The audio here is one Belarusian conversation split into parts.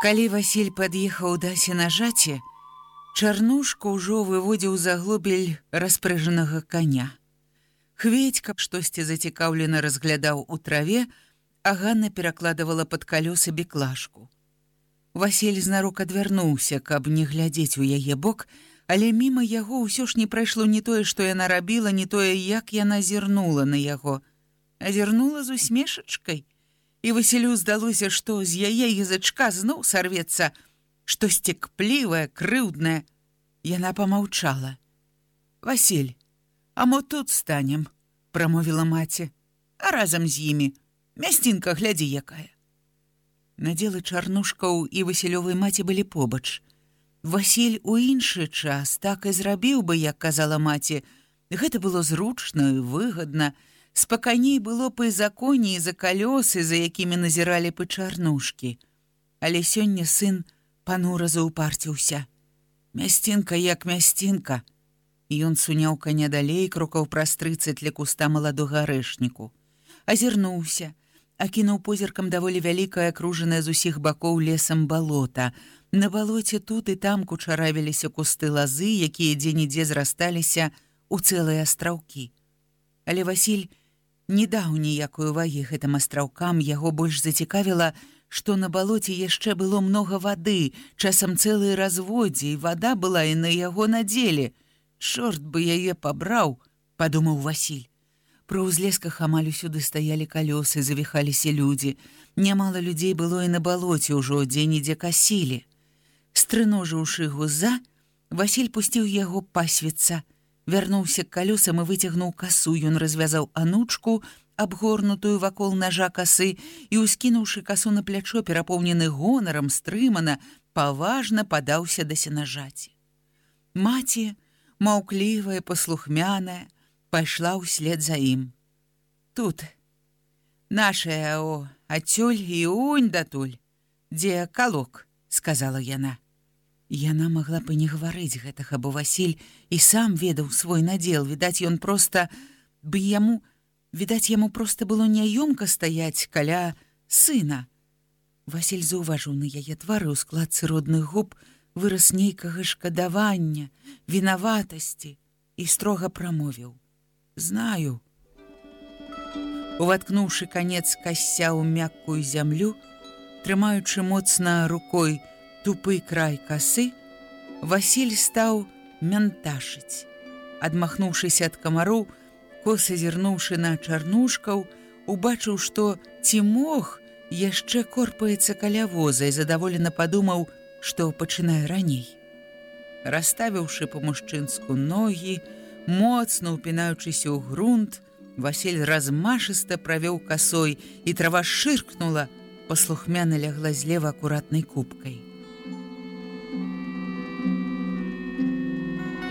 Калі Васіль пад'ехаў да сенажаці, чарнушка ўжо выводзіў заглобель распрэжанага коня. Хведь, каб штосьці зацікаўлена разглядаў у траве, а Ганна перакладывала пад калёсы беклажку. Васіль знарок адвярнуўся, каб не глядзець у яе бок, але міма яго ўсё ж не прайшло не тое, што яна рабіла, не тое, як яна зірнула на яго, азірнула з усмешачкай і Васілю здалося, што з яе язычка зноў сарвецца, штосьці кплівае, крыўднае. Яна помаўчала. Васіль, а мо тут станем, прамовіла маці, а разам з імі мясцінка глядзі якая. Надзелы чарнушкаў і васілёвай маці былі побач. Васіль у іншы час так і зрабіў бы, як казала маці, гэта было зручна і выгадна, спакайней было па законе за калёсы, за якімі назіралі па чарнушкі. Але сёння сын панура заўпарціўся. Мясцінка як мясцінка. Ён суняў каня далей крокаў праз трыццаць ля куста маладога рэшніку. Азірнуўся, акінуў позіркам даволі вялікае акружанае з усіх бакоў лесам балота. На балоце тут і там кучаравіліся кусты лазы, якія дзе-нідзе зрасталіся у цэлыя астраўкі. Але Васіль не даў ніякую увагі гэтым астраўкам яго больш зацікавіла, што на балоце яшчэ было многа вады, часам цэлыя разводдзе і вада была і на яго надзеле. Чорт бы яе пабраў, падумаў Васіль. Пры ўзлесках амаль усюды стаялі калёсы, завіхаліся людзі. Нямала людзей было і на балоце ўжо дзе-нідзе касілі. Стрыножыўшы гуза, Васіль пусціў яго пасвіцца, вярнуўся к калёсам і выцягнуў касу. Ён развязаў анучку абгорнутую вакол ножа касы і ускінуўшы касу на плячо перапоўнены гонарам стрымана паважна падаўся да сенажаці. Маці маўклівая паслухмяная пайшла ўслед за ім. Тут нашая о адсюль і унь датуль дзе калок сказала яна Яна магла бы не гаварыць гэтага, бо Васіль і сам ведаў свой надзел, відаць, ён проста бы яму відаць яму проста было няёмка стаяць каля сына. Васіль заўважыў на яе твары ў складцы родных губ вырас нейкага шкадавання, вінаватасці і строга прамовіў: знаю. Уваткнуўшы канец касця ў мяккую зямлю, трымаючы моцна рукой, тупы край касы, Васіль стаў мянташыць. Адмахнуўшыся ад камароў, коса зірнуўшы на чарнушкаў, убачыў, што ці мог яшчэ корпаецца каля воза і задаволена падумаў, што пачынае раней. Раставіўшы па-мужчынску ногі, моцна упінаючыся ў грунт, Васіль размашыста правёў касой і трава шыркнула, паслухмяна лягла злева акуратнай кубкай.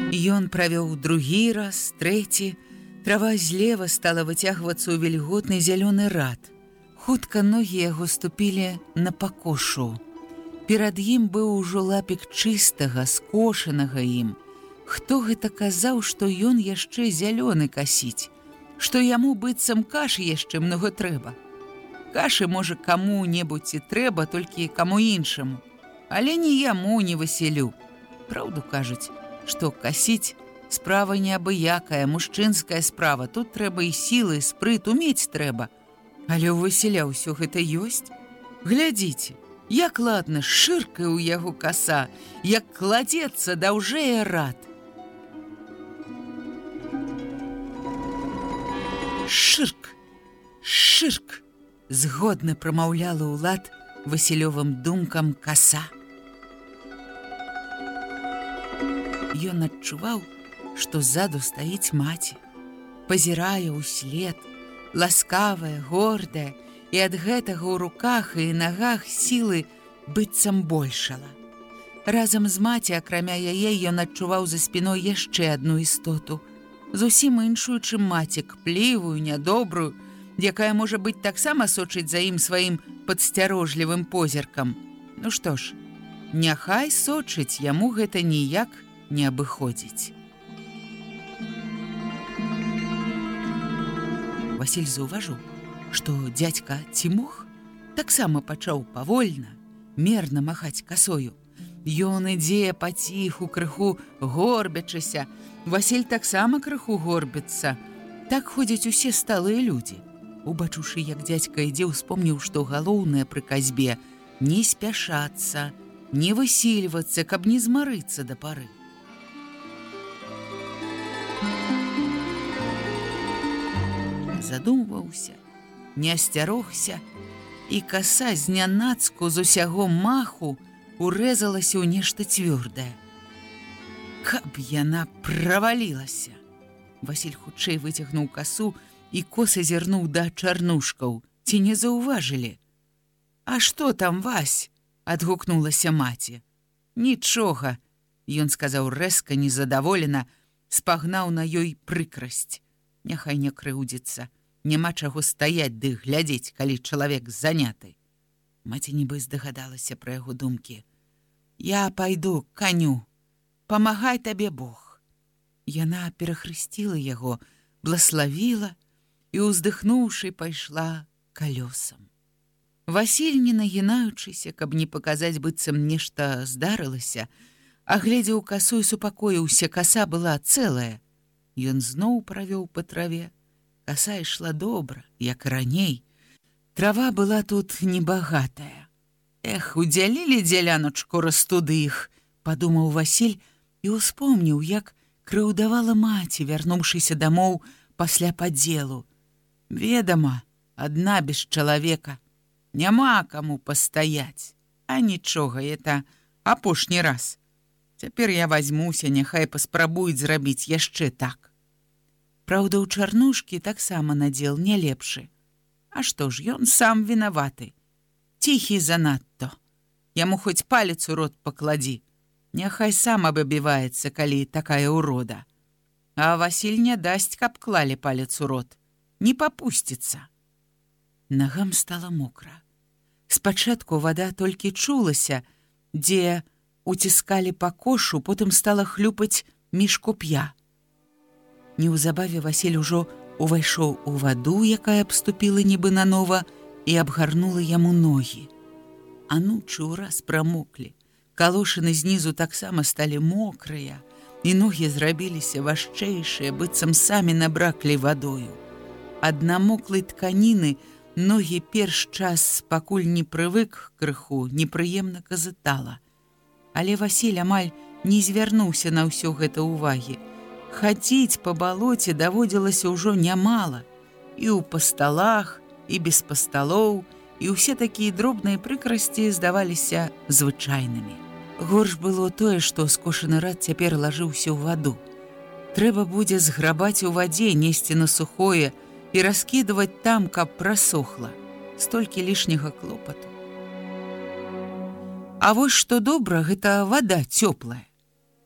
Ён правёў другі раз, трэці, трава злева стала выцягвацца ў вільготны зялёны рад. Хутка ногі яго ступілі на пакошу. Перад ім быў ужо лапік чыстага, скошанага ім. Хто гэта казаў, што ён яшчэ зялёны касіць, што яму быццам кашы яшчэ многа трэба. Кашы можа каму-небудзь і трэба толькі каму іншаму, але не яму не васілю. Праўду кажуць, што касіць справа неабыякая мужчынская справа. Тут трэба і сілы спрыт умець трэба але ў васіля ўсё гэта ёсць? Глядзіце як ладна шырка ў яго каса як кладзецца даўжэй рад. Шырк шырк згодна прамаўляла ўлад васілёвым думкам каса. Ён адчуваў, што ззаду стаіць маці, пазірае ўслед, ласкавая, гордая, і ад гэтага ў руках і нагах сілы быццам большала. Разам з маці, акрамя яе, ён адчуваў за спіной яшчэ адну істоту. Зусім іншую, чым мацік, плівую, нядобрую, якая можа быць таксама сочыць за ім сваім падсцярожлівым позіркам. Ну што ж, няхай сочыць яму гэта ніяк не абыходзіць. Васіль заўважыў, што дядька Тимох таксама пачаў павольна, мерна махаць касою. Ён ідзе паціху крыху горбячыся. Васіль таксама крыху горбіцца. Так ходзяць усе сталыя людзі. Убачушы, як дядька ідзе, успомніў, што галоўнае пры казьбе не спяшацца, не высільвацца, каб не змарыцца да пары. Задумваўся, не асцярогся, і каса знянацку з усяго маху урэзалася ў нешта цвёрдае. Каб яна правалілася. Васіль хутчэй выцягнуў касу і коса зірнуў да чарнушкаў, ці не заўважылі. А што там вась? адгукнулася маці. Нічога, Ён сказаў рэзка незадаволена, спагнаў на ёй прыкрасць. Няхай не крыўдзіцца няма чаго стаяць ды глядзець, калі чалавек заняты. Маці нібы здагадалася пра яго думкі. Я пайду каню, памагай табе Бог. Яна перахрысціла яго, блаславіла і, уздыхнуўшы, пайшла калёсам. Васіль, не нагінаючыся, каб не паказаць быццам нешта здарылася, агледзеў касу і супакоіўся, каса была цэлая. Ён зноў правёў па траве, Каса ішла добра, як раней. Трава была тут небагатая. Эх, удзялілі дзяляночку растуды іх, падумаў Васіль і успомніў, як крыўдавала маці, вярнуўшыся дамоў пасля падзелу. Ведама, адна без чалавека, няма каму пастаяць, а нічога это апошні раз. Цяпер я возьмуся, няхай паспрабуюць зрабіць яшчэ так. Праўда, у чарнушкі таксама надзел не лепшы. А што ж ён сам вінаваты. Ціхі занадто. Яму хоць палец у рот пакладзі. Няхай сам абабіваецца, калі такая ўрода. А Васіль не дасць, каб клалі палец у рот. Не папусціцца. Нагам стала мокра. Спачатку вада толькі чулася, дзе уціскалі па кошу, потым стала хлюпаць між куп'я. Неўзабаве Васіль ужо увайшоў у ваду, якая абступіла нібы нанова і абгарнула яму ногі. Анучы ўраз прамоклі. Калошыны знізу таксама сталі мокрыя, і ногі зрабіліся важчэйшыя, быццам самі набраклі вадою. Ад намоклай тканіны ногі перш час, пакуль не прывык крыху, непрыемна казытала. Але Васіль амаль не звярнуўся на ўсё гэта ўвагі. Хадзіць па балоце даводзілася ўжо нямала, і ў пасталах, і без пасталоў, і ўсе такія дробныя прыкрасці здаваліся звычайнымі. Горш было тое, што скошаны рад цяпер лажыўся ў ваду. Трэба будзе зграбаць у вадзе, несці на сухое і раскідваць там, каб прасохла, столькі лішняга клопату. А вось што добра, гэта вада цёплая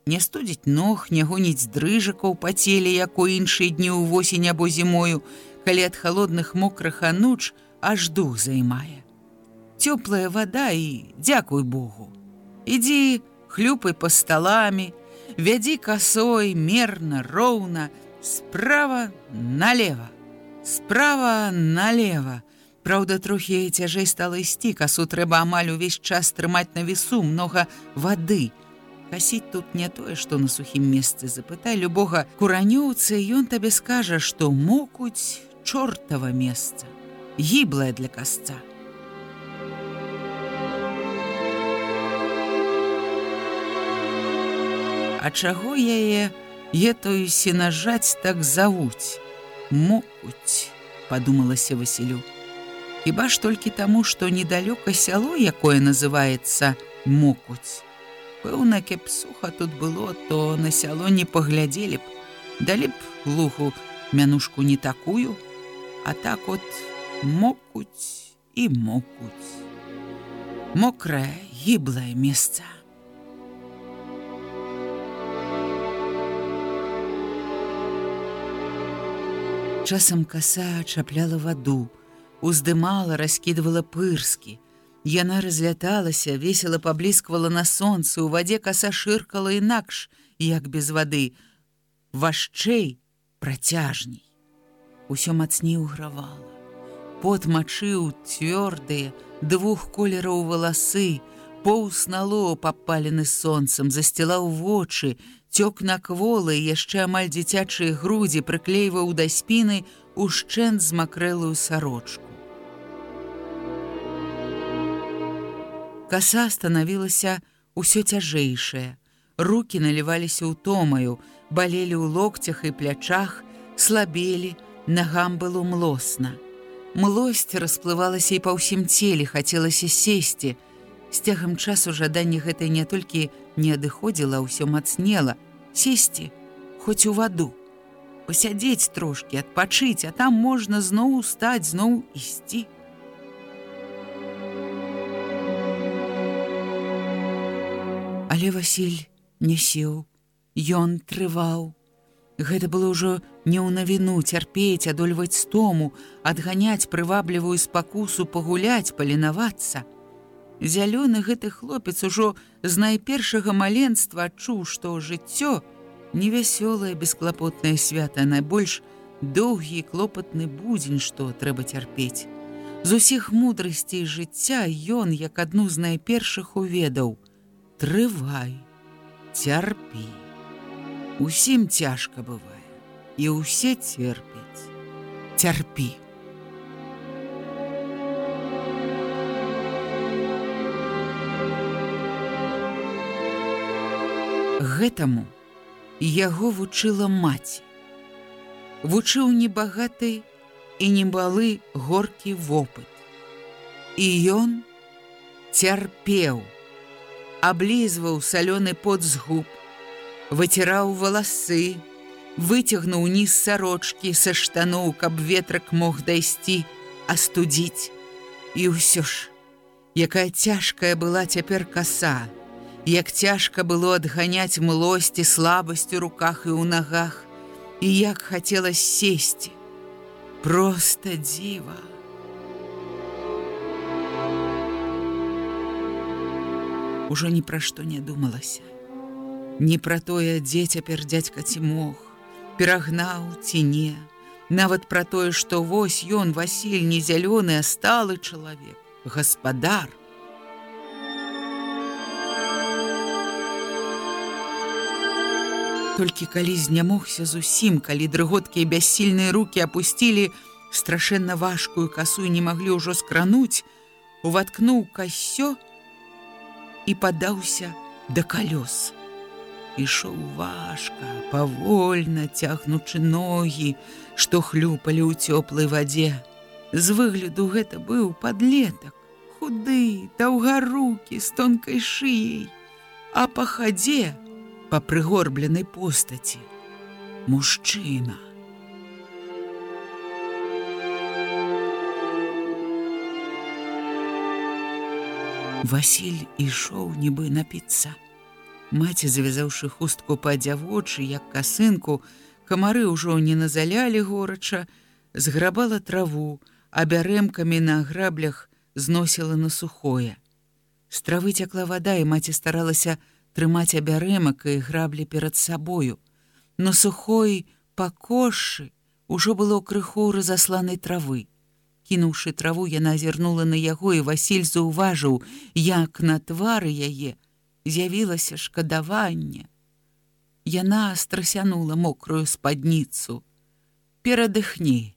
не студзіць ног, не гоніць дрыжакаў па целе, як у іншыя дні ўвосень або зімою, калі ад халодных мокрах ануч аж дух займае. Цёплая вода і дзякуй Богу. Ідзі, хлюпай па сталамі, вядзі касой, мерна, роўна, справа налево, справа налево. Праўда, трохі цяжэй стала ісці, касу трэба амаль увесь час трымаць на весу многа вады, касіць тут не тое, што на сухім месцы запытай любога куранёўцы, ён табе скажа, што мокуць чортава месца, гіблае для касца. А чаго яе етую сенажаць так завуць, мокуць, падумалася Васілю. Хіба ж толькі таму, што недалёка сяло, якое называецца мокуць. Пэўна, кеп суха тут было, то на сяло не паглядзелі б, далі б луху мянушку не такую, а так от мокуць і мокуць. Мокрае, гіблае месца. Часам каса чапляла ваду, уздымала, раскідывала пырскі. Яна разляталася, весела паблісквала на сонцы, у вадзе каса шыркала інакш, як без вады. Важчэй, працяжней. Усё мацней угравала. Пот мачыў цвёрдыя, двух колераў валасы, поўс на лоб апалены сонцам, засцілаў вочы, цёк на кволы яшчэ амаль дзіцячыя грудзі прыклейваў да спіны ушчэнт змакрэлую сарочку. Каса станавілася ўсё цяжэйшая. Рукі наліваліся ўтомаю, балелі ў локцях і плячах, слабелі, нагам было млосна. Млосць расплывалася і па ўсім целе, хацелася сесці, З цягам часу жаданне гэтай не толькі не адыходзіла, ўсё мацнела, сесці, хоць у ваду, пасядзець трошкі, адпачыць, а там можна зноў стаць зноў ісці. Але Васіль не сеў, Ён трываў. Гэта было ўжо не ў навіну цярпець, адольваць стому, адганяць прываблівую спакусу пагуляць, паленавацца. Зялёны гэты хлопец ужо з найпершага маленства адчуў, што жыццё невясёлае бесклапотнае свята, найбольш доўгі і клопатны будзень, што трэба цярпець. З усіх мудрасцей жыцця ён, як адну з найпершых уведаў: Трывай, цярпі. Усім цяжка бывае, і ўсе церпяць, цярпі. Гэтаму яго вучыла маці. Вучыў небагаты і небалы горкі вопыт. І ён цярпеў, аблізваў салёны пот з губ, выціраў валасы, выцягнуў ніз сарочкі са штаноў, каб ветрак мог дайсці, астудзіць. І ўсё ж, якая цяжкая была цяпер каса, як цяжка было адганяць млосці слабасць у руках і ў нагах, і як хацела сесці. Проста дзіва. Ужо ні пра што не думалася. Не пра тое, дзе цяпер дзядзька ці мог, перагнаў ці не, нават пра тое, што вось ён Васіль не зялёны, а сталы чалавек, гаспадар, Толькі калі знямогся зусім, калі дрыготкія бяссільныя руки апусцілі страшэнна важкую касу і не маглі ўжо скрануць, уваткнуў касё і падаўся да калёс. Ішоў важка, павольна цягнучы ногі, што хлюпалі ў цёплай вадзе. З выгляду гэта быў падлетак, худы, даўгарукі з тонкай шыяй, а па хадзе, па прыгорбленай постаці. Мужчына. Васіль ішоў нібы напіцца. Маці, завязаўшы хустку па дзявочы, як касынку, камары ўжо не назалялі горача, зграбала траву, а бярэмкамі на граблях зносіла на сухое. З травы цякла вада, і маці старалася, трымаць абярэмак і граблі перад сабою. На сухой пакошы ўжо было крыху разасланай травы. Кінуўшы траву, яна азірнула на яго і Васіль заўважыў, як на твары яе з'явілася шкадаванне. Яна страсянула мокрую спадніцу. Перадыхні,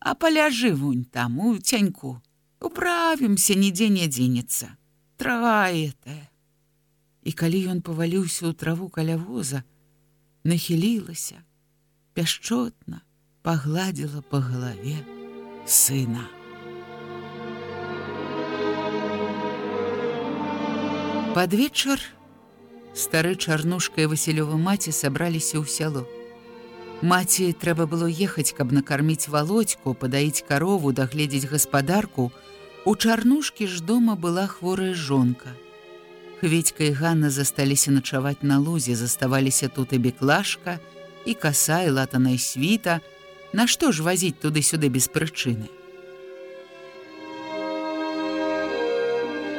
а паляжы вунь там у цяньку. Управімся, нідзе не дзенецца. Трава это і калі ён паваліўся ў траву каля воза, нахілілася, пяшчотна пагладзіла па галаве сына. Пад вечар стары чарнушка і Васілёва маці сабраліся ў сяло. Маці трэба было ехаць, каб накарміць володьку, падаіць карову, дагледзець гаспадарку. У чарнушкі ж дома была хворая жонка. Хведька і Ганна засталіся начаваць на лузе, заставаліся тут і беклашка, і каса, і латаная світа, Нашто ж вазіць туды-сюды без прычыны?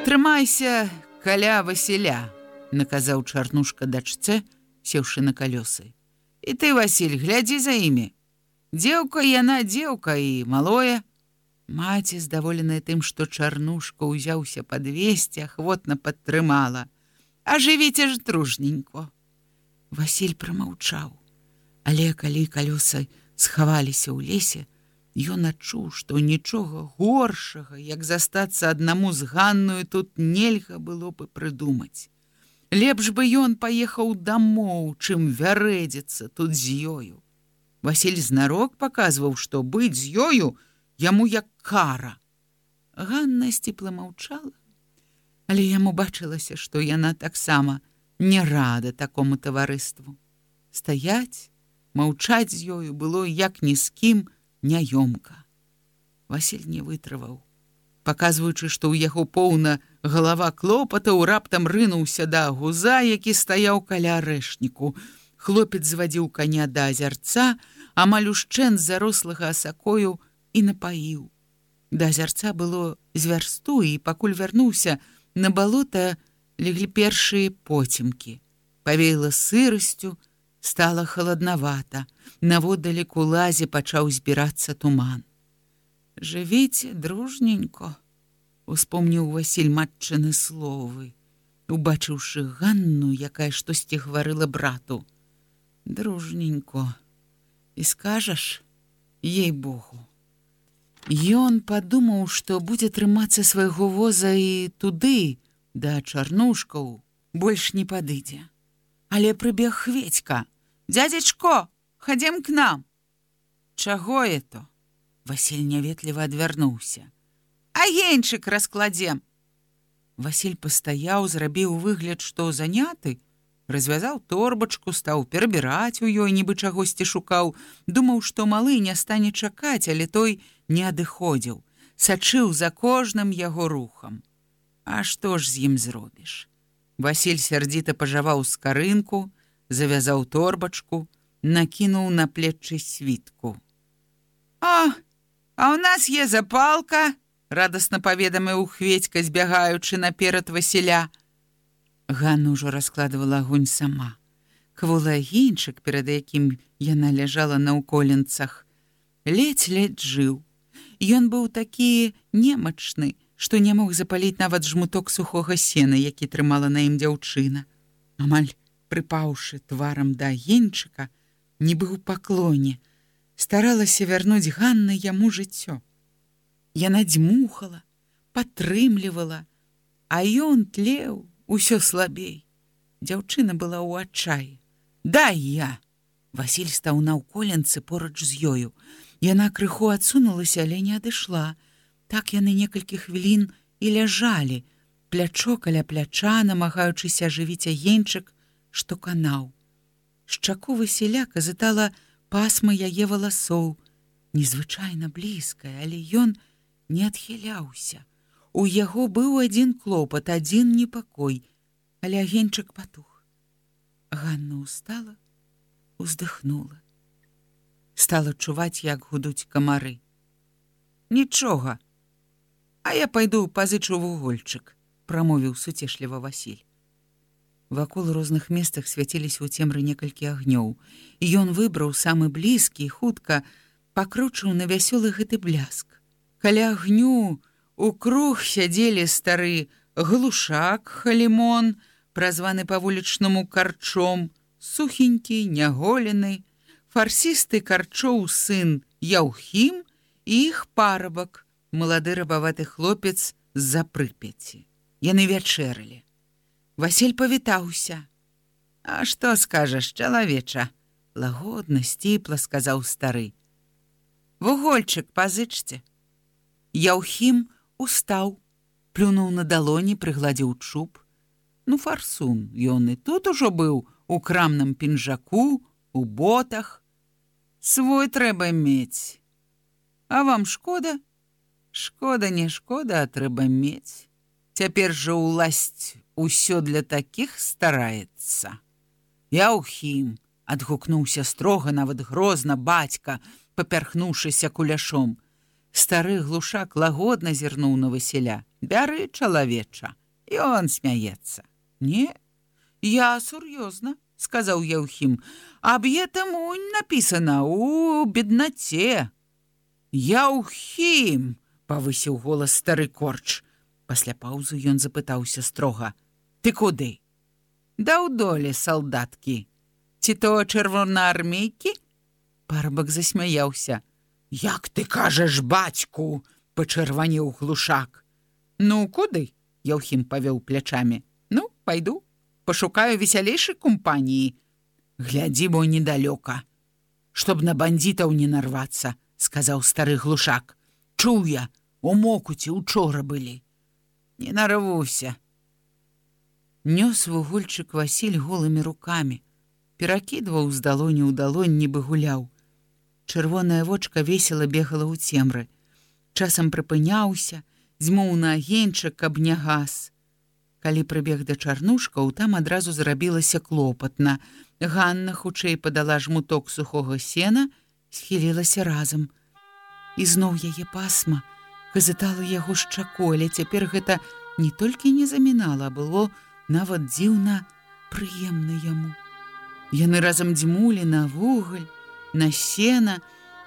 Трымайся каля Васіля, наказаў чарнушка дачцэ, сеўшы на калёсы. І ты, Васіль, глядзі за імі. Дзеўка яна дзеўка і малое. Маці, здаволеная тым, што чарнушка ўзяўся падвесці, ахвотна падтрымала. А жывіце ж дружненько. Васіль прамаўчаў. Але калі калёсы схаваліся ў лесе, ён адчуў, што нічога горшага, як застацца аднаму з ганную тут нельга было бы прыдумаць. Лепш бы ён паехаў дамоў, чым вярэдзіцца тут з ёю. Васіль знарок паказваў, што быць з ёю яму як кара. Ганна сціпла маўчала, але яму бачылася, што яна таксама не рада такому таварыству. Стаяць, маўчаць з ёю было як ні з кім няёмка. Васіль не вытрываў паказваючы, што ў яго поўна галава клопатаў раптам рынуўся да гуза, які стаяў каля рэшніку. Хлопец звадзіў каня да азярца, амаль ушчэн зарослага асакою і напаіў. Да азярца было звярсту і пакуль вярнуўся, на балота леглі першыя поцемкі. Павеяла сырасцю, стала халаднавата. Наводаліку лазе пачаў збірацца туман. Жывіце дружненько, успомніў Васіль матчыны словы, убачыўшы Ганну, якая штосьці гаварыла брату. Дружненько, і скажаш, ей Богу. Ён падумаў, што будзе трымацца свайго воза і туды, да чарнушкаў, больш не падыдзе. Але прыбег хведька: Дядзячко, хадзем к нам. Чаго это? Васіль няветліва адвярнуўся. Агеньчык раскладзем. Васіль пастаяў, зрабіў выгляд, што заняты, развязаў торбачку, стаў перабіраць у ёй, нібы чагосьці шукаў, думаў, што малы не стане чакаць, але той не адыходзіў, сачыў за кожным яго рухам. А што ж з ім зробіш? Васіль сярдзіта пажаваў скарынку, завязаў торбачку, накінуў на плечы світку. А, А ў нас є запалка, радасна паведамыў хведька, збягаючы наперад Васіля. Ганна ўжо раскладывала агонь сама. Кволы агеньчык, перад якім яна ляжала на ўколенцах, ледзь-ледзь жыў. Ён быў такі немачны, што не мог запаліць нават жмуток сухога сена, які трымала на ім дзяўчына. Амаль прыпаўшы тварам да агеньчыка, не быў паклоне, старалася вярнуць Ганна яму жыццё. Яна дзьмухала, падтрымлівала, а ён тлеў усё слабей. Дзяўчына была ў адчаі. Дай я! Васіль стаў на ўколенцы поруч з ёю. Яна крыху адсунулася, але не адышла. Так яны некалькі хвілін і ляжалі, плячо каля пляча, намагаючыся ажывіць агеньчык, што канаў. Шчаку Васіляка затала, пасма яе валасоў незвычайна блізкая, але ён не адхіляўся. У яго быў адзін клопат, адзін непакой, але агеньчык патух. Ганна устала, уздыхнула. Стала чуваць, як гудуць камары. Нічога, А я пайду пазычу вугольчык, прамовіў суцешліва Васіль. Вакол розных месцах свяціліся ў цемры некалькі агнёў. Ён выбраў самы блізкі, хутка пакручыў на вясёлы гэты бляск. Каля агню у круг сядзелі стары глушак, халімон, празваны па вулічнаму карчом, сухенькі, няголены, фарсісты карчоў сын Яўхім і іх парабак, малады рабаваты хлопец з-за прыпяці. Яны вячэралі. Васіль павітаўся. А што скажаш, чалавеча, лагодна сціпла сказаў стары. Вугольчык пазычце. Яўхім устаў, плюнуў на далоні, прыгладзіў чуб. Ну фарсун, ён і тут ужо быў у крамным пінжаку, у ботах. Свой трэба мець. А вам шкода? Шкода не шкода, а трэба мець. Цяпер жа ўласць усё для такіх стараецца. Я ўхім, адгукнуўся строга нават грозна бацька, папярхнуўшыся куляшом. Стары глушак лагодна зірнуў на Васіля. Бяры чалавеча, і он смяецца. Не, я сур'ёзна, сказаў Яўхім. Аб'етам унь напісана у беднаце. Яўхім, павысіў голас стары корч. Пасля паўзы ён запытаўся строга: « Ты куды? Да ў доле салдаткі. Ці то чырвонаармейкі? Парабак засмяяўся. Як ты кажаш бацьку, пачырванеў глушак. Ну куды? Яўхім павёў плячамі. Ну, пайду, пашукаю весялейшай кампаніі. Глядзі бо недалёка. Чтоб на бандітаў не нарвацца, сказаў стары глушак. Чуў я, у мокуці учора былі. Не нарвуся. Нёс вугольчык Васіль голымі рукамі, перакідваў з далоні ў далонь нібы гуляў. Чырвоная вочка весела бегала ў цемры. Часам прыпыняўся, дзьмуў на агеньчык, каб не газ. Калі прыбег да чарнушкаў, там адразу зрабілася клопатна. Ганна хутчэй падала жмуток сухога сена, схілілася разам. І зноў яе пасма казытала яго шчаколе, цяпер гэта не толькі не замінала, было нават дзіўна прыемна яму. Яны разам дзьмулі на вугаль, на сена,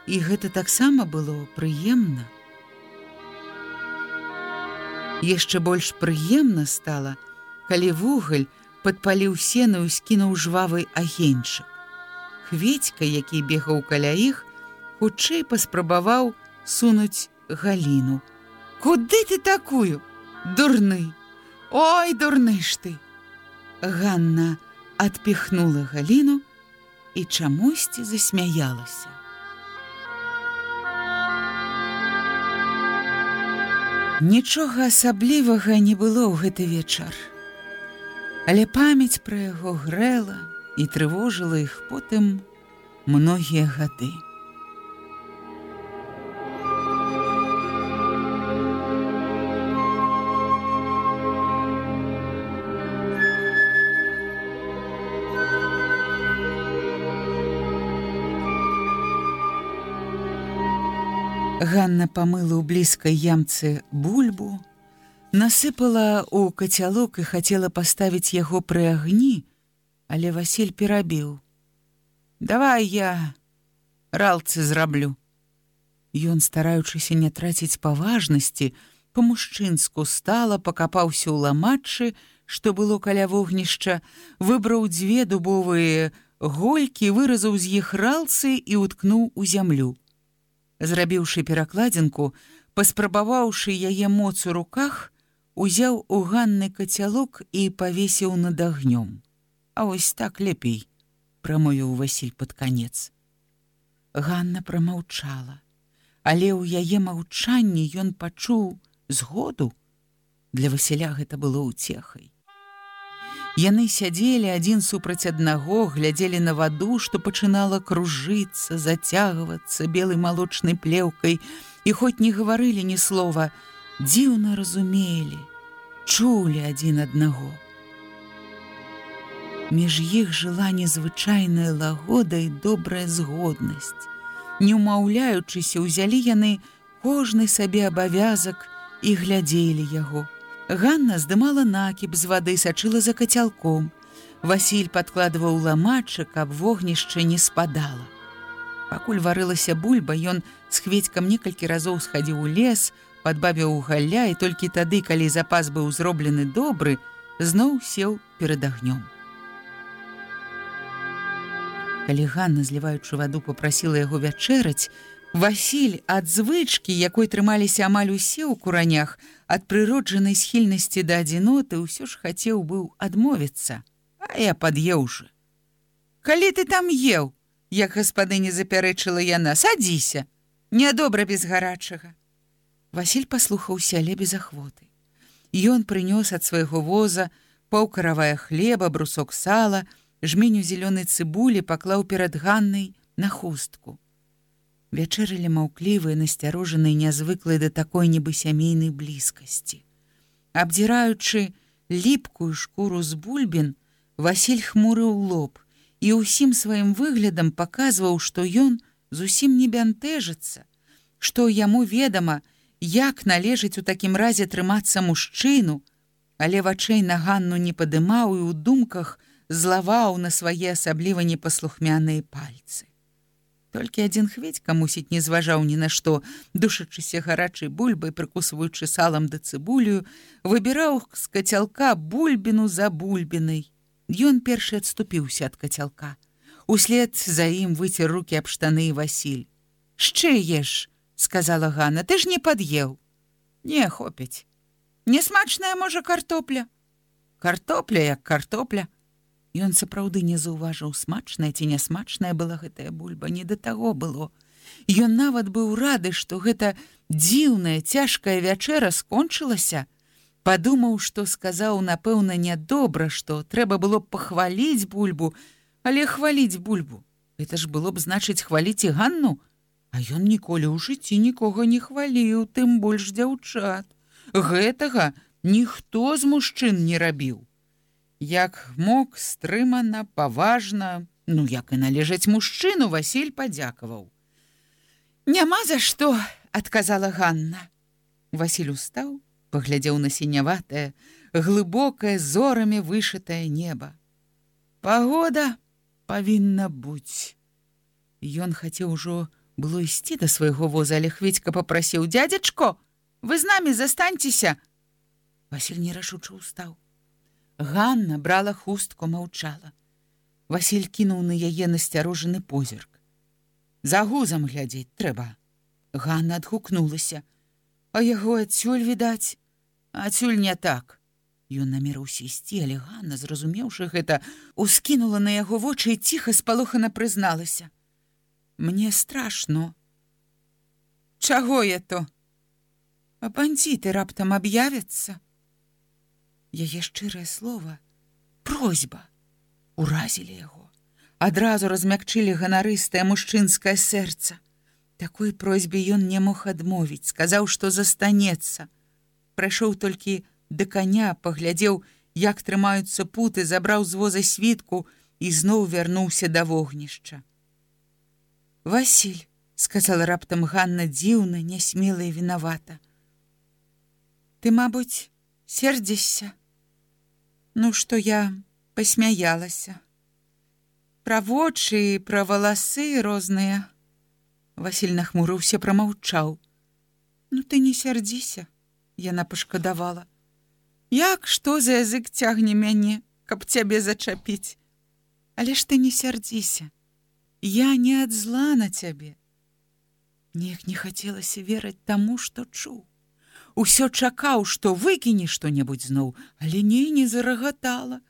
і гэта таксама было прыемна. Яшчэ больш прыемна стала, калі вугаль падпаліў сену і скінуў жвавы агеньчык. Хведька, які бегаў каля іх, хутчэй паспрабаваў сунуць галіну. Куды ты такую? Дурны! Ой, дурны ж ты! Ганна адпіхнула галіну, і чамусьці засмяялася. Нічога асаблівага не было ў гэты вечар. Але памяць пра яго грэла і трывожыла іх потым многія гады. Ганна памыла ў блізкай ямцы бульбу, насыпала ў кацялок і хацела паставіць яго пры агні, але Васіль перабіў: « Давай я ралцы зраблю. Ён, стараючыся не траціць паважнасці, па-мужчынску стала, пакапаўся ў ламачы, што было каля вогнішча, выбраў дзве дубовыя голькі, выразаў з іх ралцы і ўткнуў у зямлю зрабіўшы перакладзінку, паспрабаваўшы яе моц у руках, узяў у ганны кацялок і павесіў над агнём. А вось так лепей, прамовіў Васіль пад канец. Ганна прамаўчала, але ў яе маўчанні ён пачуў згоду. Для Васіля гэта было ўцехай. Яны сядзелі адзін супраць аднаго, глядзелі на ваду, што пачынала кружыцца, зацягвацца белай малочнай плеўкай і хоць не гаварылі ні слова, дзіўна разумелі, чулі адзін аднаго. Між іх жыла незвычайная лагода і добрая згоднасць. Не ўмаўляючыся, узялі яны кожны сабе абавязак і глядзелі яго. Ганна здымала накіп з вады сачыла за кацялком. Васіль падкладваў ламачы, каб вогнішча не спадала. Пакуль варылася бульба, ён з хведькам некалькі разоў схадзіў у лес, падбавіў галля і толькі тады, калі запас быў зроблены добры, зноў сеў перад агнём. Калі Ганна, зліваючы ваду, попрасіла яго вячэраць, Васіль ад звычкі, якой трымаліся амаль усе ў куранях, ад прыроджанай схільнасці да адзіноты ўсё ж хацеў быў адмовіцца, а я пад'еўшы. Калі ты там еў, як гаспадыня запярэчыла яна, садзіся, нядобра без гарачага. Васіль паслухаўся але без ахвоты. Ён прынёс ад свайго воза паўкаравая хлеба, брусок сала, жменю зялёнай цыбулі паклаў перад ганнай на хустку. Вячэрылі маўклівыя, насцярожаныя, нязвыклыя да такой нібы сямейнай блізкасці. Абдзіраючы ліпкую шкуру з бульбін, Васіль хмурыў лоб і ўсім сваім выглядам паказваў, што ён зусім не бянтэжыцца, што яму ведама, як належыць у такім разе трымацца мужчыну, але вачэй на ганну не падымаў і ў думках злаваў на свае асабліва непаслухмяныя пальцы. Толькі адзін хведька мусіць не зважаў ні на што, душачыся гарачай бульбай, прыкусваючы салам да цыбулю, выбіраў з кацялка бульбіну за бульбінай. Ён першы адступіўся ад кацялка. Услед за ім выцер руки аб штаны Васіль. Шчэеш, сказала Ганна, ты ж не пад'еў. Не хопіць. Несмачная можа картопля. Картопля як картопля. Ён сапраўды не заўважыў смачная ці нясмачная была гэтая бульба, не да таго было. Ён нават быў рады, што гэта дзіўная цяжкая вячэра скончылася. Падумаў, што сказаў, напэўна, нядобра, што трэба было пахваліць бульбу, але хваліць бульбу. Это ж было б значыць хваліць і ганну, А ён ніколі ў жыцці нікога не хваліў, тым больш дзяўчат гэтага ніхто з мужчын не рабіў. Як мог стрымана, паважна, ну як і належаць мужчыну, Васіль падзякаваў. Няма за што, адказала Ганна. Васіль устаў, паглядзеў на сіняватае, глыбокае зорамі вышытае неба. Пагода павінна быць. Ён хацеў ужо было ісці да свайго воза, але хведька попрасіў дядзячко, вы з намі застаньцеся Васіль нерашуча устаў Ганна брала хустку маўчала Васіль кінуў на яе насцярожаны позірк. За гузам глядзець трэба Ганна адгукнулася. А яго адсюль відаць? Адсюль не так Ён намерыўся ісці але Ганна зразумеўшы гэта ускінула на яго вочы і ціха спалохана прызналася. Мне страшно чаго я то? А бандиты раптам аб'явяцца яе шчырае слова просьба. Уразілі яго. Адразу размякчылі ганарыстае мужчынскае сэрца. Такой просьбе ён не мог адмовіць сказаў што застанецца. Прайшоў толькі да коня паглядзеў як трымаюцца путы забраў з воза світку і зноў вярнуўся да вогнішча. Васіль сказала раптам Ганна дзіўна нясмела і вінавата. Ты мабуць сердзішся ну что я посмяялася про вочы про валасы розныя Васіль нахмурыўся промаўчаў ну ты не сярдзіся яна пашкадавала як что за язык цягне мяне каб цябе зачапіць але ж ты не сярдзіся я не ад зла на цябе неяк не хацелася верыць таму што чуў усё чакаў, што выкіне што-небудзь зноў, але не не зарагатала.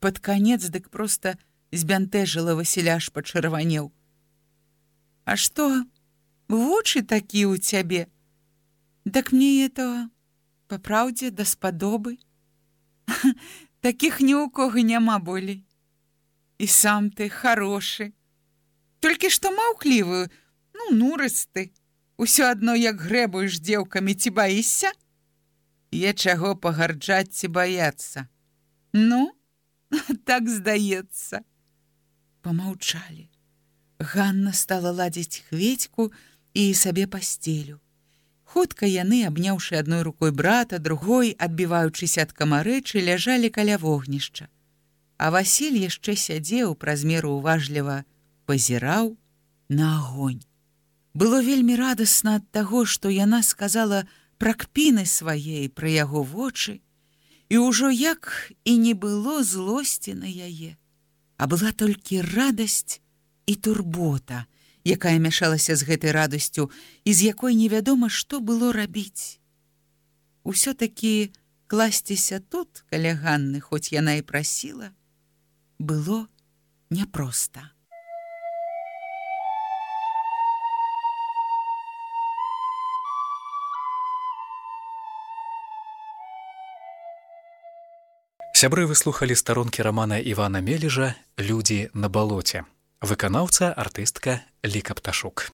Пад канец дык проста збянтэжыла Васіляш пачырванеў. А што вочы такі ў цябе? Дак мне этого па праўдзе даспадобы. Такіх ні ў кого няма болей. І сам ты хорошы. Толькі што маўклівую, ну нурысты, Усё адно як грэбуеш дзеўкамі ці баішся? Е чаго пагарджаць ці баяцца. Ну, так здаецца. Памаўчалі. Ганна стала ладзіць хведьку і сабе пасцелю. Хутка яны, абняўшы адной рукой брата, другой, адбіваючыся ад камарэчы, ляжалі каля вогнішча. А Васіль яшчэ сядзеў праз меру уважліва, пазіраў на агонь. Было вельмі радасна ад таго, што яна сказала пра кпіны свае пра яго вочы, і ўжо як і не было злосці на яе, а была толькі радасць і турбота, якая мяшалася з гэтай радасцю і з якой невядома, што было рабіць. Усё-такі класціся тут, каля Ганны, хоць яна і прасіла, было няпроста. Сябры выслухалі старонкі рамана Івана Мележа, людзі на балоце. Выканаўца артыстка Ліка Пташук.